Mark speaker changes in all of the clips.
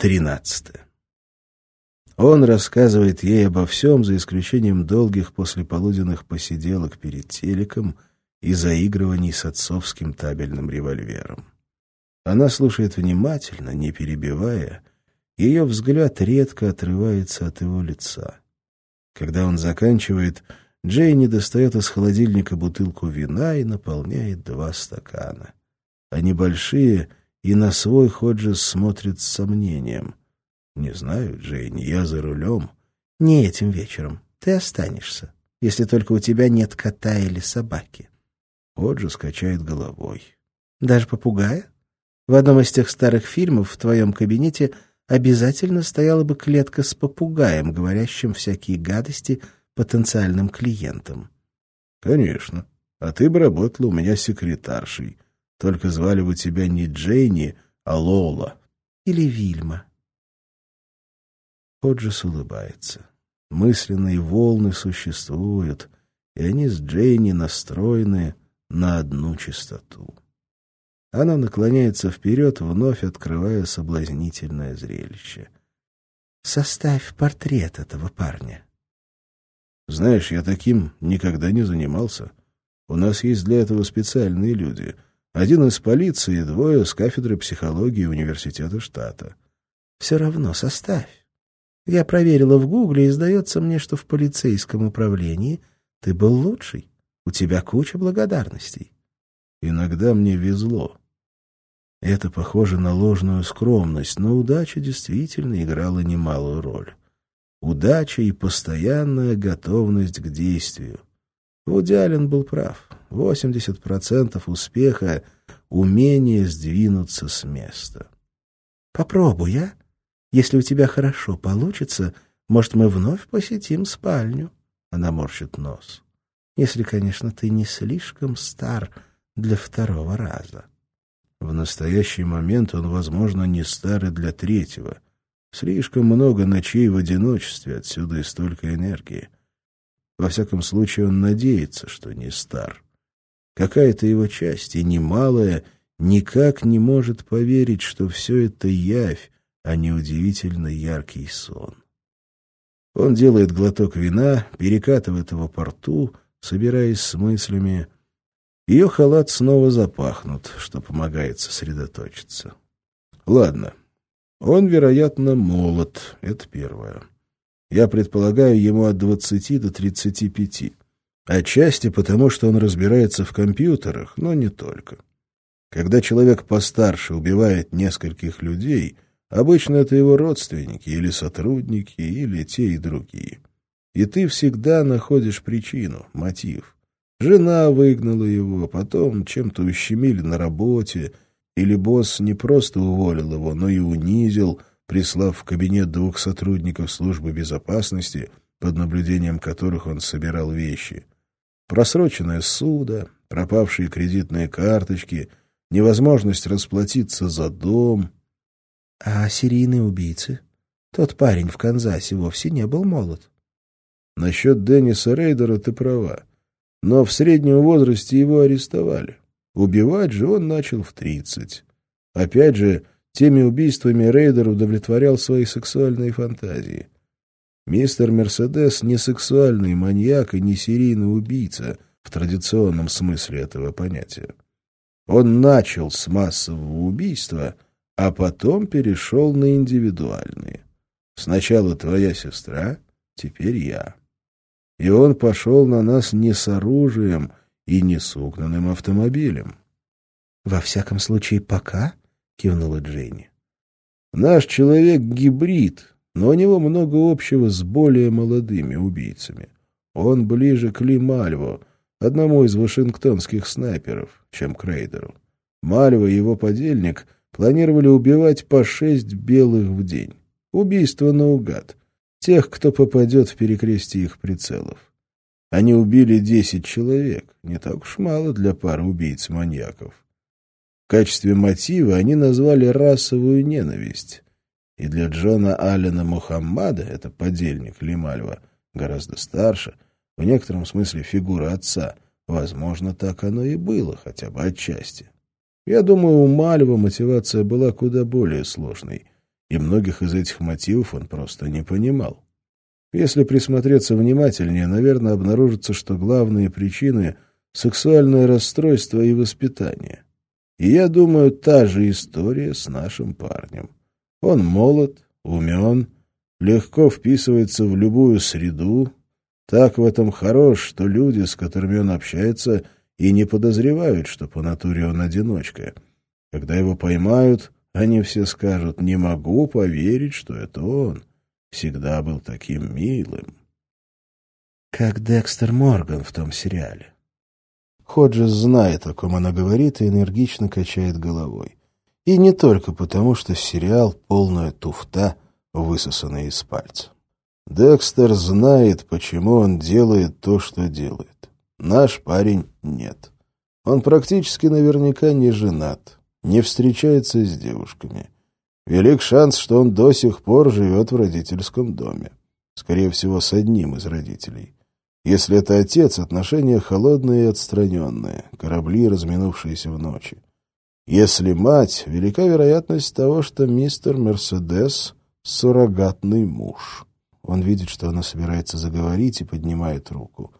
Speaker 1: Тринадцатое. Он рассказывает ей обо всем, за исключением долгих послеполуденных посиделок перед телеком и заигрываний с отцовским табельным револьвером. Она слушает внимательно, не перебивая, ее взгляд редко отрывается от его лица. Когда он заканчивает, Джейни достает из холодильника бутылку вина и наполняет два стакана. Они большие — и на свой Ходжес смотрит с сомнением. «Не знаю, Джейни, я за рулем». «Не этим вечером. Ты останешься, если только у тебя нет кота или собаки». Ходжес качает головой. «Даже попугая? В одном из тех старых фильмов в твоем кабинете обязательно стояла бы клетка с попугаем, говорящим всякие гадости потенциальным клиентам». «Конечно. А ты бы работала у меня секретаршей». Только звали бы тебя не Джейни, а Лола. Или Вильма. Ходжес улыбается. Мысленные волны существуют, и они с Джейни настроены на одну частоту. Она наклоняется вперед, вновь открывая соблазнительное зрелище. «Составь портрет этого парня». «Знаешь, я таким никогда не занимался. У нас есть для этого специальные люди — один из полиции, двое с кафедры психологии университета штата. Все равно составь. Я проверила в гугле, и сдается мне, что в полицейском управлении ты был лучший. У тебя куча благодарностей. Иногда мне везло. Это похоже на ложную скромность, но удача действительно играла немалую роль. Удача и постоянная готовность к действию. Вуди Аллен был прав. 80% успеха — умение сдвинуться с места. «Попробуй, а? Если у тебя хорошо получится, может, мы вновь посетим спальню?» Она морщит нос. «Если, конечно, ты не слишком стар для второго раза». В настоящий момент он, возможно, не стар и для третьего. Слишком много ночей в одиночестве, отсюда и столько энергии. Во всяком случае, он надеется, что не стар. Какая-то его часть, и немалая, никак не может поверить, что все это явь, а не удивительно яркий сон. Он делает глоток вина, перекатывает его по рту, собираясь с мыслями. Ее халат снова запахнут, что помогает сосредоточиться. Ладно, он, вероятно, молод, это первое. Я предполагаю ему от двадцати до тридцати пяти. Отчасти потому, что он разбирается в компьютерах, но не только. Когда человек постарше убивает нескольких людей, обычно это его родственники или сотрудники, или те и другие. И ты всегда находишь причину, мотив. Жена выгнала его, потом чем-то ущемили на работе, или босс не просто уволил его, но и унизил, прислав в кабинет двух сотрудников службы безопасности, под наблюдением которых он собирал вещи просроченное суда, пропавшие кредитные карточки, невозможность расплатиться за дом. А серийные убийцы? Тот парень в Канзасе вовсе не был молод. Насчет Денниса Рейдера ты права. Но в среднем возрасте его арестовали. Убивать же он начал в тридцать. Опять же, теми убийствами Рейдер удовлетворял свои сексуальные фантазии. Мистер Мерседес не сексуальный маньяк и не серийный убийца в традиционном смысле этого понятия. Он начал с массового убийства, а потом перешел на индивидуальные. Сначала твоя сестра, теперь я. И он пошел на нас не с оружием и не с угнанным автомобилем. — Во всяком случае, пока, — кивнула Дженни. — Наш человек — гибрид, но у него много общего с более молодыми убийцами. Он ближе к Ли Мальво, одному из вашингтонских снайперов, чем к Рейдеру. Мальво и его подельник планировали убивать по шесть белых в день. Убийство наугад. Тех, кто попадет в перекрестие их прицелов. Они убили десять человек, не так уж мало для пары убийц-маньяков. В качестве мотива они назвали расовую ненависть, и для Джона Аллена Мухаммада, это подельник Лимальва, гораздо старше, в некотором смысле фигура отца, возможно, так оно и было, хотя бы отчасти. Я думаю, у Мальва мотивация была куда более сложной. и многих из этих мотивов он просто не понимал. Если присмотреться внимательнее, наверное, обнаружится, что главные причины — сексуальное расстройство и воспитание. И я думаю, та же история с нашим парнем. Он молод, умен, легко вписывается в любую среду, так в этом хорош, что люди, с которыми он общается, и не подозревают, что по натуре он одиночка. Когда его поймают, они все скажут «не могу поверить, что это он» всегда был таким милым. Как Декстер Морган в том сериале. Ходжес знает, о ком она говорит, и энергично качает головой. И не только потому, что сериал — полная туфта, высосанная из пальца. Декстер знает, почему он делает то, что делает. Наш парень нет. Он практически наверняка не женат, не встречается с девушками. Велик шанс, что он до сих пор живет в родительском доме. Скорее всего, с одним из родителей. Если это отец, отношения холодные и отстраненные, корабли, разминувшиеся в ночи. Если мать, велика вероятность того, что мистер Мерседес — суррогатный муж. Он видит, что она собирается заговорить и поднимает руку.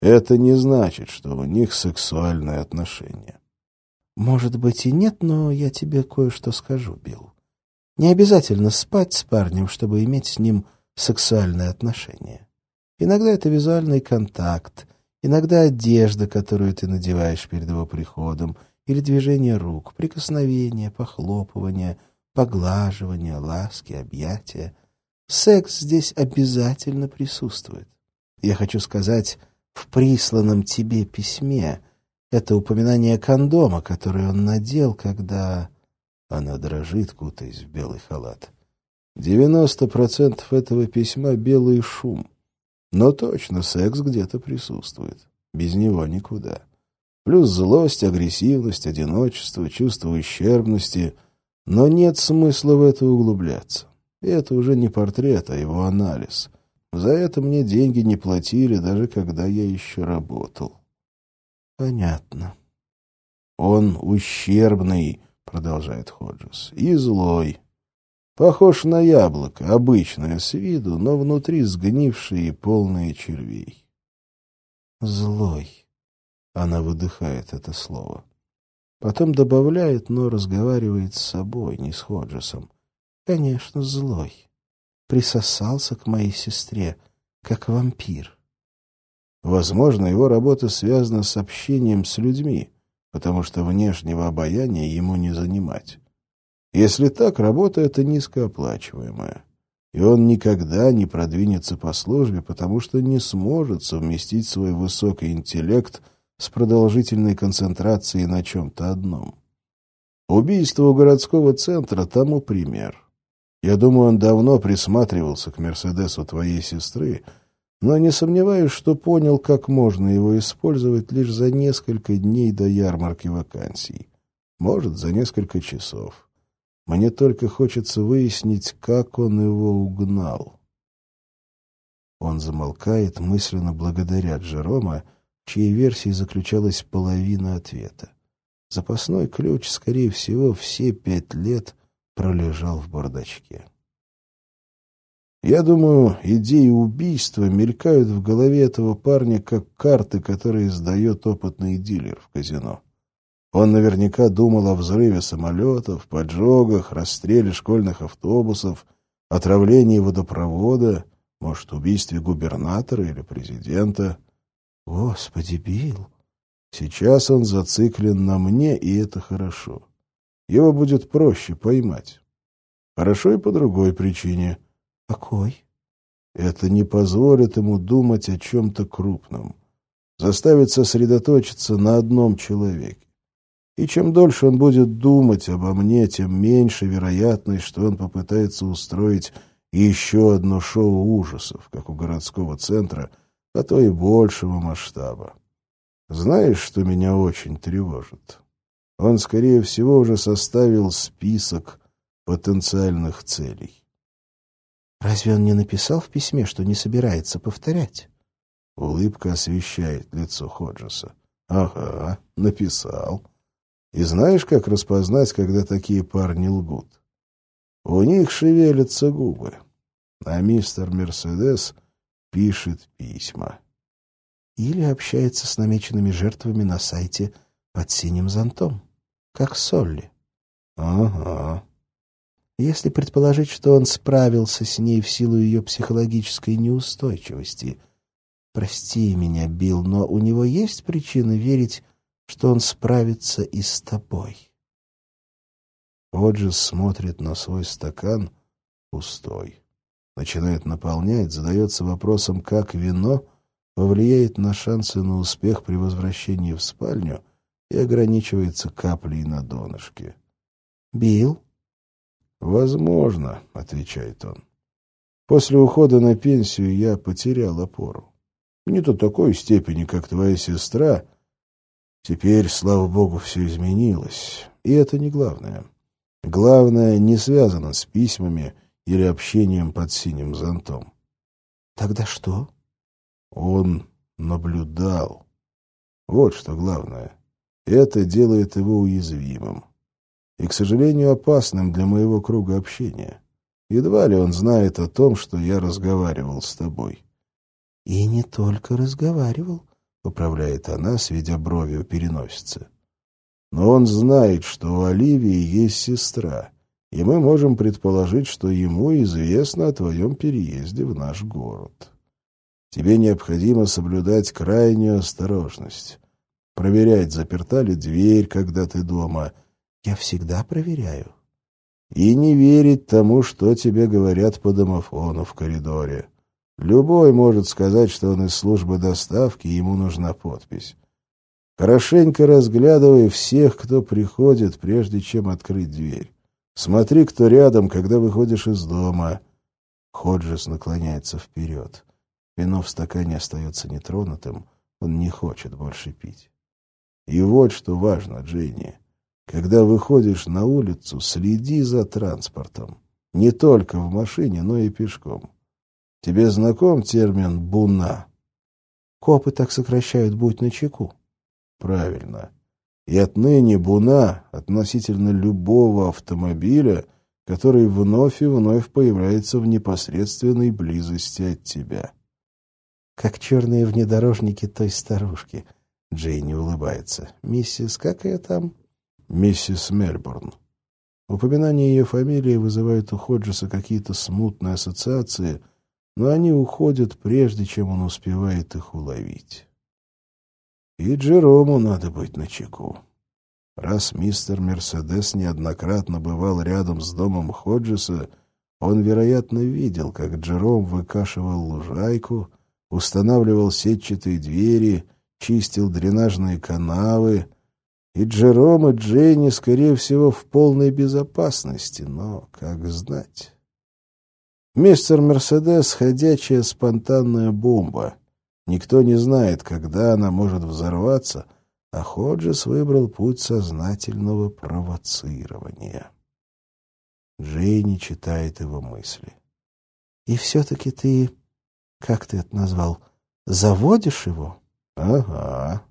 Speaker 1: Это не значит, что у них сексуальные отношения. «Может быть и нет, но я тебе кое-что скажу, Билл. Не обязательно спать с парнем, чтобы иметь с ним сексуальные отношения. Иногда это визуальный контакт, иногда одежда, которую ты надеваешь перед его приходом, или движение рук, прикосновения, похлопывания, поглаживания, ласки, объятия. Секс здесь обязательно присутствует. Я хочу сказать, в присланном тебе письме это упоминание кондома, который он надел, когда... Она дрожит, кутаясь в белый халат. Девяносто процентов этого письма — белый шум. Но точно секс где-то присутствует. Без него никуда. Плюс злость, агрессивность, одиночество, чувство ущербности. Но нет смысла в это углубляться. Это уже не портрет, а его анализ. За это мне деньги не платили, даже когда я еще работал. Понятно. Он ущербный, продолжает Ходжес, и злой. Похож на яблоко, обычное с виду, но внутри сгнившие и полные червей. Злой. Она выдыхает это слово. Потом добавляет, но разговаривает с собой, не с Ходжесом. Конечно, злой. Присосался к моей сестре, как вампир. Возможно, его работа связана с общением с людьми, потому что внешнего обаяния ему не занимать. Если так, работа эта низкооплачиваемая. И он никогда не продвинется по службе, потому что не сможет совместить свой высокий интеллект с продолжительной концентрацией на чем-то одном. Убийство у городского центра тому пример. Я думаю, он давно присматривался к «Мерседесу» твоей сестры, но не сомневаюсь, что понял, как можно его использовать лишь за несколько дней до ярмарки вакансий. Может, за несколько часов. Мне только хочется выяснить, как он его угнал. Он замолкает, мысленно благодаря Джерома, чьей версии заключалась половина ответа. Запасной ключ, скорее всего, все пять лет пролежал в бардачке. Я думаю, идеи убийства мелькают в голове этого парня, как карты, которые сдает опытный дилер в казино. Он наверняка думал о взрыве самолетов, поджогах, расстреле школьных автобусов, отравлении водопровода, может, убийстве губернатора или президента. Господи, Билл! Сейчас он зациклен на мне, и это хорошо. Его будет проще поймать. Хорошо и по другой причине — какой? Это не позволит ему думать о чем-то крупном, заставит сосредоточиться на одном человеке. И чем дольше он будет думать обо мне, тем меньше вероятность, что он попытается устроить еще одно шоу ужасов, как у городского центра, а то и большего масштаба. Знаешь, что меня очень тревожит? Он, скорее всего, уже составил список потенциальных целей. Разве он не написал в письме, что не собирается повторять? Улыбка освещает лицо Ходжеса. Ага, написал. И знаешь, как распознать, когда такие парни лгут? У них шевелятся губы, а мистер Мерседес пишет письма.
Speaker 2: Или общается с намеченными жертвами на сайте под синим зонтом, как Солли.
Speaker 1: Ага.
Speaker 2: Если предположить, что он справился с ней в силу ее психологической неустойчивости. Прости меня, Билл, но у него есть причины верить, что он справится и с тобой.
Speaker 1: Оджис смотрит на свой стакан пустой. Начинает наполнять, задается вопросом, как вино повлияет на шансы на успех при возвращении в спальню и ограничивается каплей на донышке.
Speaker 2: «Билл?»
Speaker 1: «Возможно», — отвечает он. «После ухода на пенсию я потерял опору. Не до такой степени, как твоя сестра. Теперь, слава богу, все изменилось. И это не главное. Главное не связано с письмами или общением под синим зонтом.
Speaker 2: Тогда что?
Speaker 1: Он наблюдал. Вот что главное. Это делает его уязвимым. И, к сожалению, опасным для моего круга общения. Едва ли он знает о том, что я разговаривал с тобой.
Speaker 2: — И не только разговаривал, —
Speaker 1: поправляет она, сведя брови у переносицы. Но он знает, что у Оливии есть сестра, и мы можем предположить, что ему известно о твоем переезде в наш город. Тебе необходимо соблюдать крайнюю осторожность. Проверять, заперта ли дверь, когда ты дома.
Speaker 2: Я всегда проверяю.
Speaker 1: И не верить тому, что тебе говорят по домофону в коридоре. Любой может сказать, что он из службы доставки, ему нужна подпись. Хорошенько разглядывай всех, кто приходит, прежде чем открыть дверь. Смотри, кто рядом, когда выходишь из дома. Ходжес наклоняется вперед. Вино в стакане остается нетронутым. Он не хочет больше пить. И вот что важно, Дженни. Когда выходишь на улицу, следи за транспортом. Не только в машине, но и пешком. Тебе знаком термин «буна»?
Speaker 2: Копы так сокращают «будь начеку».
Speaker 1: Правильно. И отныне Буна относительно любого автомобиля, который вновь и вновь появляется в непосредственной близости от тебя.
Speaker 2: Как черные внедорожники той старушки. Джейни улыбается. Миссис, как ее там?
Speaker 1: Миссис Мельбурн. Упоминание ее фамилии вызывает у Ходжеса какие-то смутные ассоциации, но они уходят, прежде чем он успевает их уловить. И Джерому надо быть начеку. Раз мистер Мерседес неоднократно бывал рядом с домом Ходжеса, он, вероятно, видел, как Джером выкашивал лужайку, устанавливал сетчатые двери, чистил дренажные канавы, и Джером и Дженни, скорее всего, в полной безопасности, но как знать. Мистер Мерседес — ходячая спонтанная бомба — Никто не знает, когда она может взорваться, а Ходжес выбрал путь сознательного провоцирования. Джейни читает его мысли.
Speaker 2: — И все-таки ты, как ты это назвал, заводишь его?
Speaker 1: — Ага.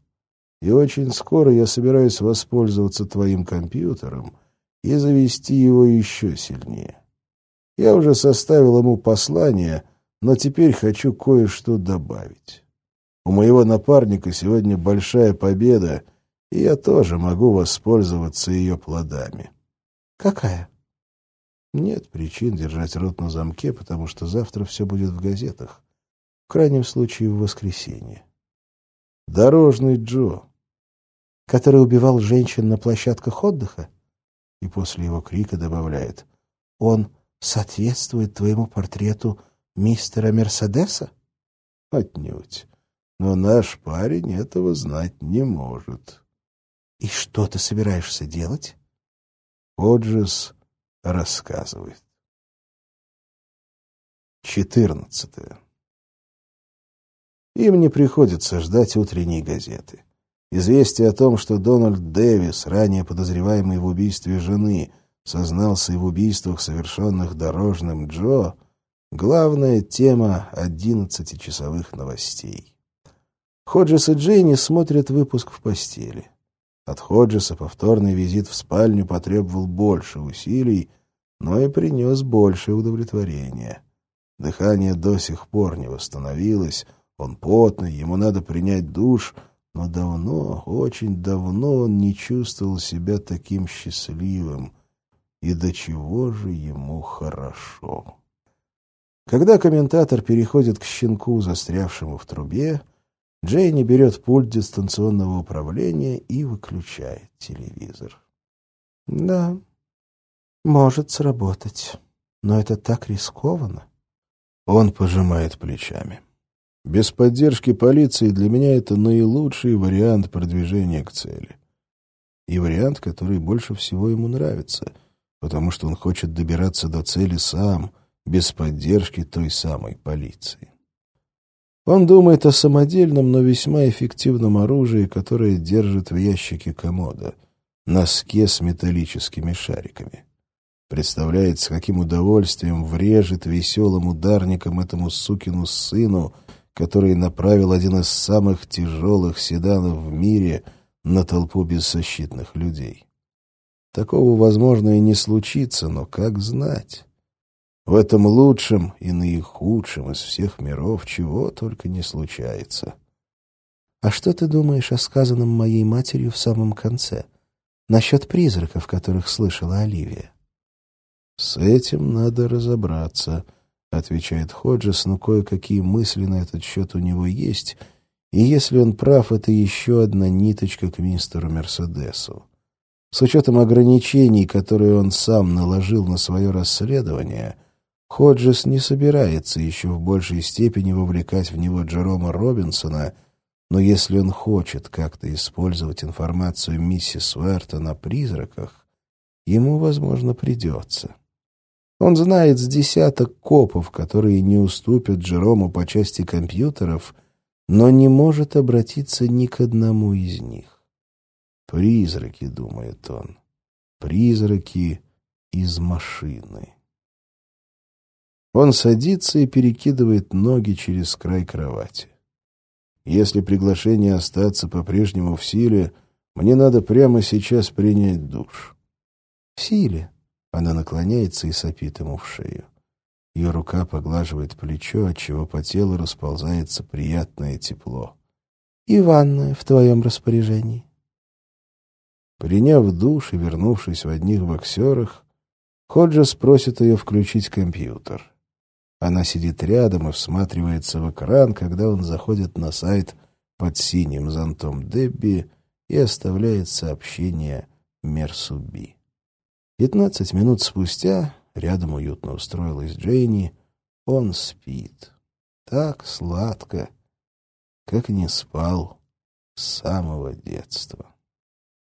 Speaker 1: И очень скоро я собираюсь воспользоваться твоим компьютером и завести его еще сильнее. Я уже составил ему послание, но теперь хочу кое-что добавить. У моего напарника сегодня большая победа, и я тоже могу воспользоваться ее плодами.
Speaker 2: — Какая?
Speaker 1: — Нет причин держать рот на замке, потому что завтра все будет в газетах. В крайнем случае, в воскресенье. Дорожный Джо.
Speaker 2: — Который убивал женщин на площадках отдыха?
Speaker 1: И после его крика добавляет.
Speaker 2: — Он соответствует твоему портрету мистера Мерседеса?
Speaker 1: — Отнюдь но наш парень этого знать не может.
Speaker 2: — И что ты собираешься делать?
Speaker 1: Оджис рассказывает. Четырнадцатое. Им не приходится ждать утренней газеты. Известие о том, что Дональд Дэвис, ранее подозреваемый в убийстве жены, сознался и в убийствах, совершенных дорожным Джо, главная тема одиннадцатичасовых новостей. Ходжес и Джейни смотрят выпуск в постели. От Ходжеса повторный визит в спальню потребовал больше усилий, но и принес большее удовлетворение. Дыхание до сих пор не восстановилось, он потный, ему надо принять душ, но давно, очень давно он не чувствовал себя таким счастливым. И до чего же ему хорошо. Когда комментатор переходит к щенку, застрявшему в трубе, Джейни берет пульт дистанционного управления и выключает телевизор. Да, может сработать, но это так рискованно. Он пожимает плечами. Без поддержки полиции для меня это наилучший вариант продвижения к цели. И вариант, который больше всего ему нравится, потому что он хочет добираться до цели сам, без поддержки той самой полиции. Он думает о самодельном, но весьма эффективном оружии, которое держит в ящике комода, носке с металлическими шариками. Представляет, с каким удовольствием врежет веселым ударником этому сукину сыну, который направил один из самых тяжелых седанов в мире на толпу беззащитных людей. Такого, возможно, и не случится, но как знать? В этом лучшем и наихудшем из всех миров чего только не случается. А что ты думаешь о сказанном моей матерью в самом конце? Насчет призраков, которых слышала Оливия? С этим надо разобраться, отвечает Ходжес, но кое-какие мысли на этот счет у него есть, и если он прав, это еще одна ниточка к мистеру Мерседесу. С учетом ограничений, которые он сам наложил на свое расследование — Ходжес не собирается еще в большей степени вовлекать в него Джерома Робинсона, но если он хочет как-то использовать информацию миссис Уэртон о призраках, ему, возможно, придется. Он знает с десяток копов, которые не уступят Джерому по части компьютеров, но не может обратиться ни к одному из них. «Призраки», — думает он, — «призраки из машины». Он садится и перекидывает ноги через край кровати. Если приглашение остаться по-прежнему в силе, мне надо прямо сейчас принять душ. В силе. Она наклоняется и сопит ему в шею. Ее рука поглаживает плечо, отчего по телу расползается приятное тепло. И ванная в твоем распоряжении. Приняв душ и вернувшись в одних боксерах, Ходжес просит ее включить компьютер. Она сидит рядом и всматривается в экран, когда он заходит на сайт под синим зонтом Дебби и оставляет сообщение Мерсуби. Пятнадцать минут спустя рядом уютно устроилась Джейни. Он спит. Так сладко, как не спал с самого детства.